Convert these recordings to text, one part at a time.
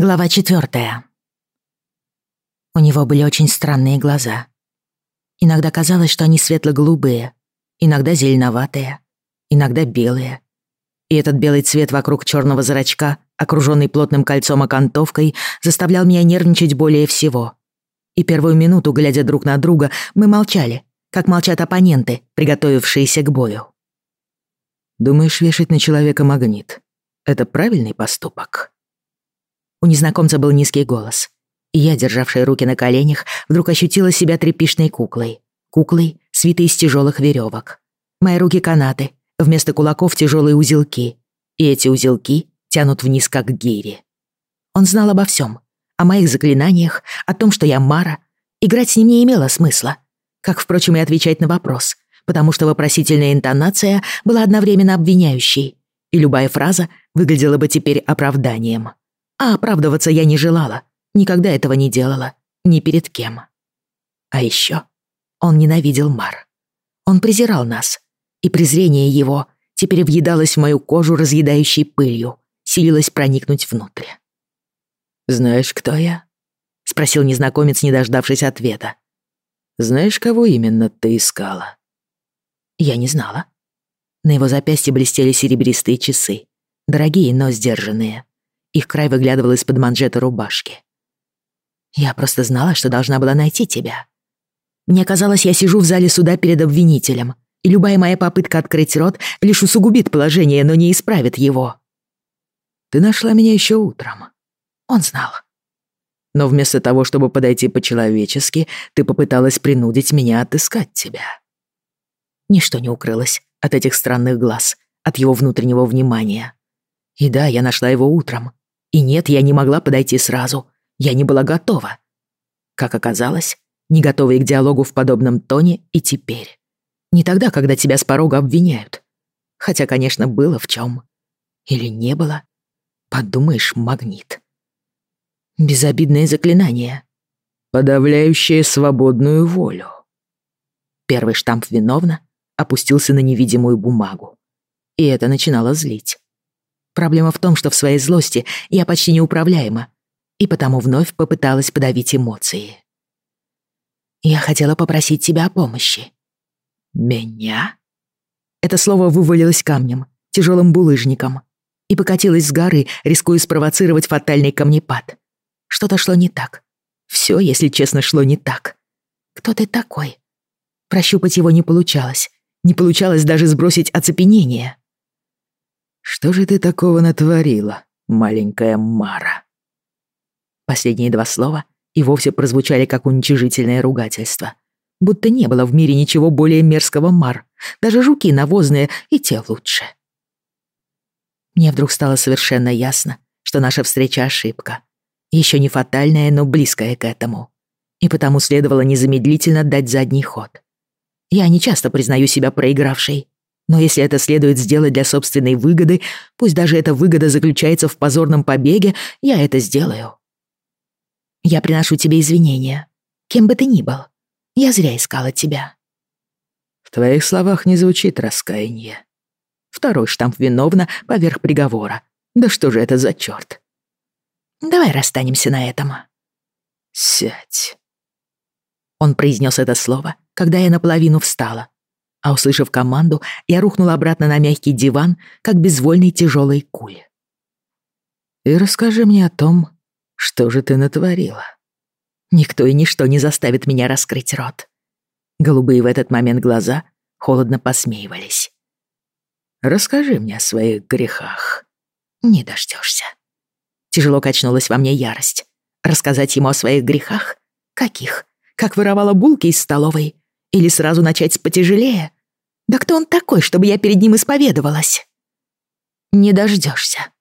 Глава четвертая. У него были очень странные глаза. Иногда казалось, что они светло-голубые, иногда зеленоватые, иногда белые. И этот белый цвет вокруг черного зрачка, окруженный плотным кольцом окантовкой, заставлял меня нервничать более всего. И первую минуту, глядя друг на друга, мы молчали, как молчат оппоненты, приготовившиеся к бою. «Думаешь, вешать на человека магнит — это правильный поступок?» У незнакомца был низкий голос. И я, державшая руки на коленях, вдруг ощутила себя тряпичной куклой. Куклой, свитой из тяжелых веревок. Мои руки канаты, вместо кулаков тяжелые узелки. И эти узелки тянут вниз, как гири. Он знал обо всем, о моих заклинаниях, о том, что я Мара. Играть с ним не имело смысла. Как, впрочем, и отвечать на вопрос, потому что вопросительная интонация была одновременно обвиняющей, и любая фраза выглядела бы теперь оправданием. А оправдываться я не желала, никогда этого не делала, ни перед кем. А еще он ненавидел Мар. Он презирал нас, и презрение его теперь въедалось в мою кожу разъедающей пылью, силилось проникнуть внутрь. «Знаешь, кто я?» — спросил незнакомец, не дождавшись ответа. «Знаешь, кого именно ты искала?» Я не знала. На его запястье блестели серебристые часы, дорогие, но сдержанные. Их край выглядывал из-под манжета рубашки. «Я просто знала, что должна была найти тебя. Мне казалось, я сижу в зале суда перед обвинителем, и любая моя попытка открыть рот лишь усугубит положение, но не исправит его». «Ты нашла меня еще утром». Он знал. «Но вместо того, чтобы подойти по-человечески, ты попыталась принудить меня отыскать тебя». Ничто не укрылось от этих странных глаз, от его внутреннего внимания. И да, я нашла его утром, и нет, я не могла подойти сразу. Я не была готова. Как оказалось, не готова и к диалогу в подобном тоне и теперь. Не тогда, когда тебя с порога обвиняют. Хотя, конечно, было в чем. Или не было. Подумаешь, магнит. Безобидное заклинание. Подавляющее свободную волю. Первый штамп виновно опустился на невидимую бумагу. И это начинало злить. Проблема в том, что в своей злости я почти неуправляема, и потому вновь попыталась подавить эмоции. Я хотела попросить тебя о помощи. Меня? Это слово вывалилось камнем, тяжелым булыжником, и покатилось с горы, рискуя спровоцировать фатальный камнепад. Что-то шло не так. Все, если честно, шло не так. Кто ты такой? Прощупать его не получалось. Не получалось даже сбросить оцепенение. Что же ты такого натворила, маленькая Мара?» Последние два слова и вовсе прозвучали как уничижительное ругательство. Будто не было в мире ничего более мерзкого Мар. Даже жуки навозные и те лучше. Мне вдруг стало совершенно ясно, что наша встреча — ошибка. Еще не фатальная, но близкая к этому. И потому следовало незамедлительно дать задний ход. Я не часто признаю себя проигравшей, но если это следует сделать для собственной выгоды, пусть даже эта выгода заключается в позорном побеге, я это сделаю. Я приношу тебе извинения, кем бы ты ни был. Я зря искала тебя. В твоих словах не звучит раскаяние. Второй штамп виновна поверх приговора. Да что же это за чёрт? Давай расстанемся на этом. Сядь. Он произнес это слово, когда я наполовину встала, а услышав команду, я рухнула обратно на мягкий диван, как безвольный тяжелый куль. «И расскажи мне о том, что же ты натворила?» Никто и ничто не заставит меня раскрыть рот. Голубые в этот момент глаза холодно посмеивались. «Расскажи мне о своих грехах». «Не дождешься. Тяжело качнулась во мне ярость. Рассказать ему о своих грехах? Каких? Как воровала булки из столовой? Или сразу начать с потяжелее? Да кто он такой, чтобы я перед ним исповедовалась? Не дождешься.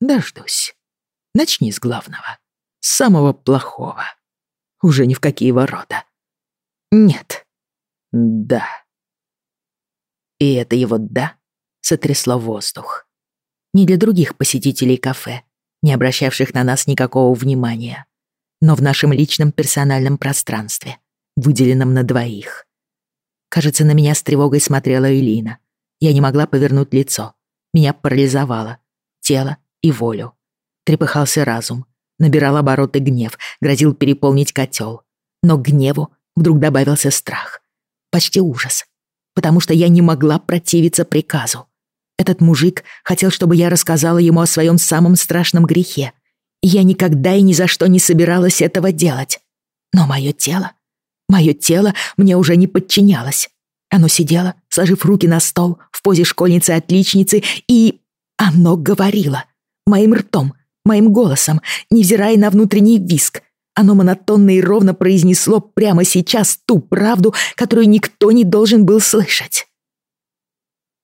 Дождусь. Начни с главного. С самого плохого. Уже ни в какие ворота. Нет. Да. И это его «да» сотрясло воздух. Не для других посетителей кафе, не обращавших на нас никакого внимания, но в нашем личном персональном пространстве выделенном на двоих. Кажется, на меня с тревогой смотрела Элина. Я не могла повернуть лицо. Меня парализовало. Тело и волю. Трепыхался разум, Набирал обороты гнев, грозил переполнить котел. Но к гневу вдруг добавился страх. Почти ужас. Потому что я не могла противиться приказу. Этот мужик хотел, чтобы я рассказала ему о своем самом страшном грехе. Я никогда и ни за что не собиралась этого делать. Но мое тело... Мое тело мне уже не подчинялось. Оно сидело, сложив руки на стол, в позе школьницы-отличницы, и... Оно говорило. Моим ртом, моим голосом, невзирая на внутренний виск. Оно монотонно и ровно произнесло прямо сейчас ту правду, которую никто не должен был слышать.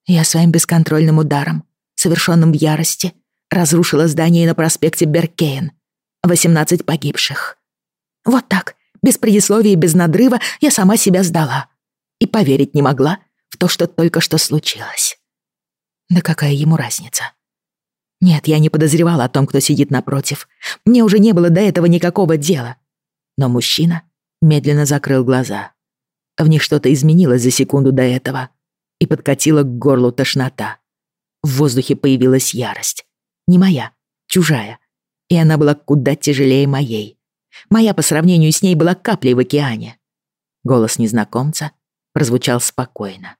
Я своим бесконтрольным ударом, совершенным в ярости, разрушила здание на проспекте Беркейн. 18 погибших. Вот так, без предисловия и без надрыва, я сама себя сдала. И поверить не могла в то, что только что случилось. Да какая ему разница? Нет, я не подозревала о том, кто сидит напротив. Мне уже не было до этого никакого дела. Но мужчина медленно закрыл глаза. В них что-то изменилось за секунду до этого и подкатила к горлу тошнота. В воздухе появилась ярость. Не моя, чужая. И она была куда тяжелее моей. Моя по сравнению с ней была каплей в океане. Голос незнакомца прозвучал спокойно,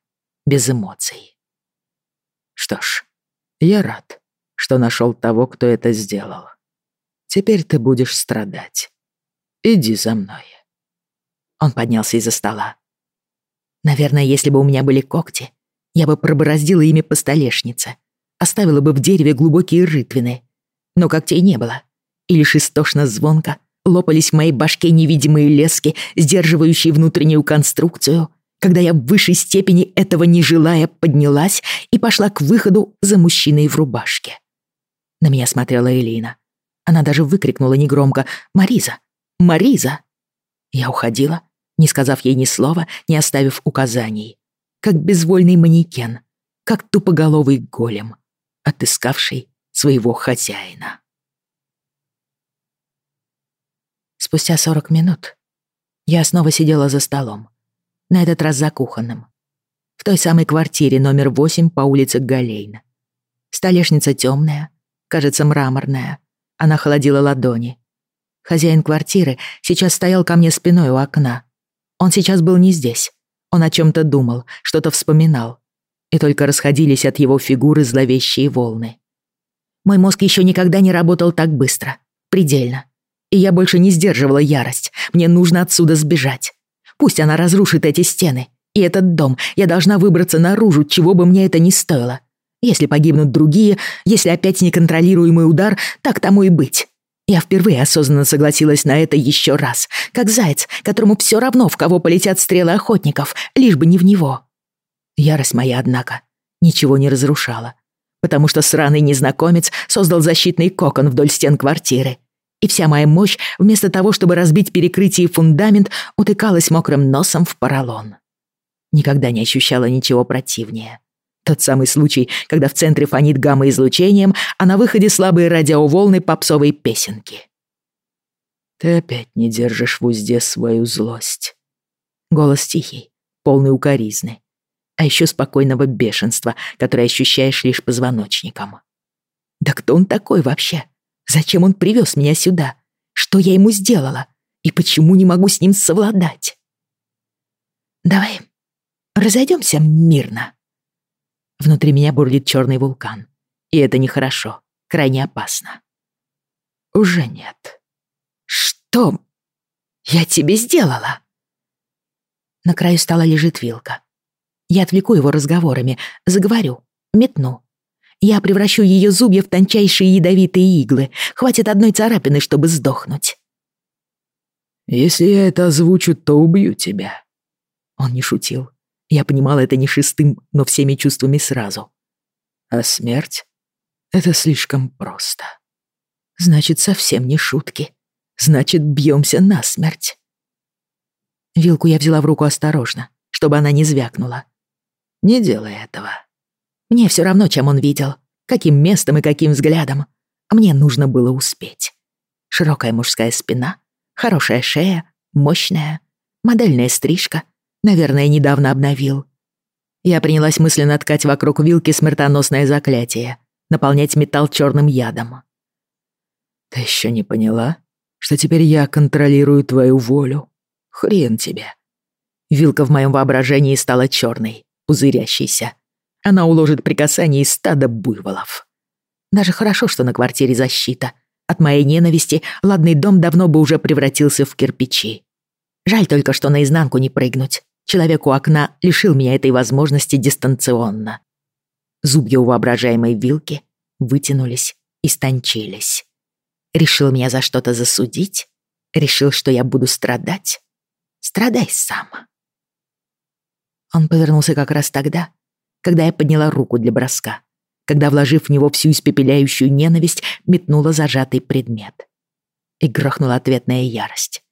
без эмоций. Что ж, я рад, что нашел того, кто это сделал. Теперь ты будешь страдать. Иди за мной. Он поднялся из-за стола. Наверное, если бы у меня были когти, я бы пробороздила ими по столешнице, оставила бы в дереве глубокие рытвины. Но когтей не было, и лишь истошно звонко лопались в моей башке невидимые лески, сдерживающие внутреннюю конструкцию, когда я в высшей степени этого не желая поднялась и пошла к выходу за мужчиной в рубашке. На меня смотрела Элина. Она даже выкрикнула негромко «Мариза! Мариза!» Я уходила, не сказав ей ни слова, не оставив указаний. Как безвольный манекен, как тупоголовый голем, отыскавший своего хозяина. Спустя сорок минут я снова сидела за столом, на этот раз за кухонным, в той самой квартире номер восемь по улице Галейна. Столешница темная, кажется, мраморная. Она холодила ладони. Хозяин квартиры сейчас стоял ко мне спиной у окна, он сейчас был не здесь. Он о чем-то думал, что-то вспоминал. И только расходились от его фигуры зловещие волны. Мой мозг еще никогда не работал так быстро. Предельно. И я больше не сдерживала ярость. Мне нужно отсюда сбежать. Пусть она разрушит эти стены. И этот дом. Я должна выбраться наружу, чего бы мне это ни стоило. Если погибнут другие, если опять неконтролируемый удар, так тому и быть. Я впервые осознанно согласилась на это еще раз, как заяц, которому все равно, в кого полетят стрелы охотников, лишь бы не в него. Ярость моя, однако, ничего не разрушала, потому что сраный незнакомец создал защитный кокон вдоль стен квартиры, и вся моя мощь, вместо того, чтобы разбить перекрытие и фундамент, утыкалась мокрым носом в поролон. Никогда не ощущала ничего противнее. Тот самый случай, когда в центре фонит гамма-излучением, а на выходе слабые радиоволны попсовой песенки. «Ты опять не держишь в узде свою злость». Голос тихий, полный укоризны. А еще спокойного бешенства, которое ощущаешь лишь позвоночником. Да кто он такой вообще? Зачем он привез меня сюда? Что я ему сделала? И почему не могу с ним совладать? Давай разойдемся мирно. Внутри меня бурлит черный вулкан. И это нехорошо, крайне опасно. Уже нет. Что я тебе сделала? На краю стола лежит вилка. Я отвлеку его разговорами, заговорю, метну. Я превращу ее зубья в тончайшие ядовитые иглы. Хватит одной царапины, чтобы сдохнуть. «Если я это озвучу, то убью тебя». Он не шутил. Я понимала это не шестым, но всеми чувствами сразу. А смерть — это слишком просто. Значит, совсем не шутки. Значит, бьемся насмерть. Вилку я взяла в руку осторожно, чтобы она не звякнула. Не делай этого. Мне все равно, чем он видел, каким местом и каким взглядом. Мне нужно было успеть. Широкая мужская спина, хорошая шея, мощная, модельная стрижка — Наверное, недавно обновил. Я принялась мысленно ткать вокруг вилки смертоносное заклятие, наполнять металл черным ядом. Ты еще не поняла, что теперь я контролирую твою волю? Хрен тебе. Вилка в моем воображении стала черной, пузырящейся. Она уложит при касании стада буйволов. Даже хорошо, что на квартире защита. От моей ненависти ладный дом давно бы уже превратился в кирпичи. Жаль только, что наизнанку не прыгнуть. Человек у окна лишил меня этой возможности дистанционно. Зубья у воображаемой вилки вытянулись и стончились. Решил меня за что-то засудить? Решил, что я буду страдать? Страдай сам. Он повернулся как раз тогда, когда я подняла руку для броска, когда, вложив в него всю испепеляющую ненависть, метнула зажатый предмет. И грохнула ответная ярость.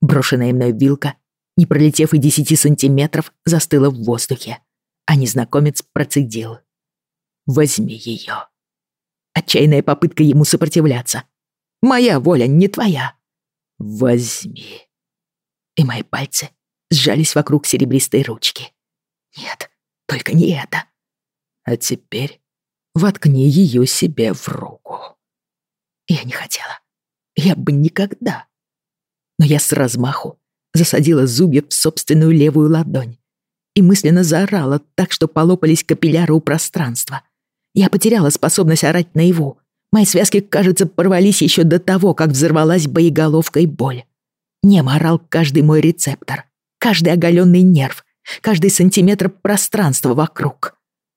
Брошенная мной вилка, не пролетев и десяти сантиметров, застыла в воздухе, а незнакомец процедил. «Возьми ее». Отчаянная попытка ему сопротивляться. «Моя воля, не твоя». «Возьми». И мои пальцы сжались вокруг серебристой ручки. Нет, только не это. А теперь воткни ее себе в руку. Я не хотела. Я бы никогда. Но я с размаху засадила зубья в собственную левую ладонь и мысленно заорала так, что полопались капилляры у пространства. Я потеряла способность орать наяву. Мои связки, кажется, порвались еще до того, как взорвалась боеголовкой боль. Немо орал каждый мой рецептор, каждый оголенный нерв, каждый сантиметр пространства вокруг.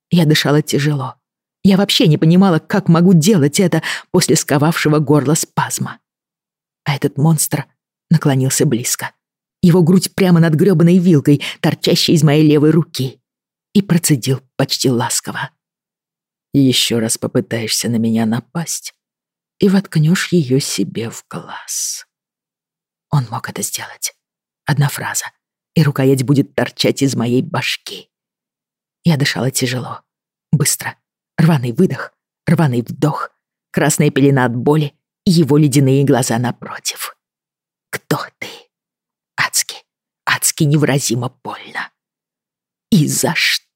Я дышала тяжело. Я вообще не понимала, как могу делать это после сковавшего горла спазма. А этот монстр наклонился близко. Его грудь прямо над грёбаной вилкой, торчащей из моей левой руки. И процедил почти ласково. «Еще раз попытаешься на меня напасть и воткнешь ее себе в глаз». Он мог это сделать. Одна фраза, и рукоять будет торчать из моей башки. Я дышала тяжело, быстро. Рваный выдох, рваный вдох, красная пелена от боли и его ледяные глаза напротив. Кто ты? Адски, адски невыразимо больно. И за что?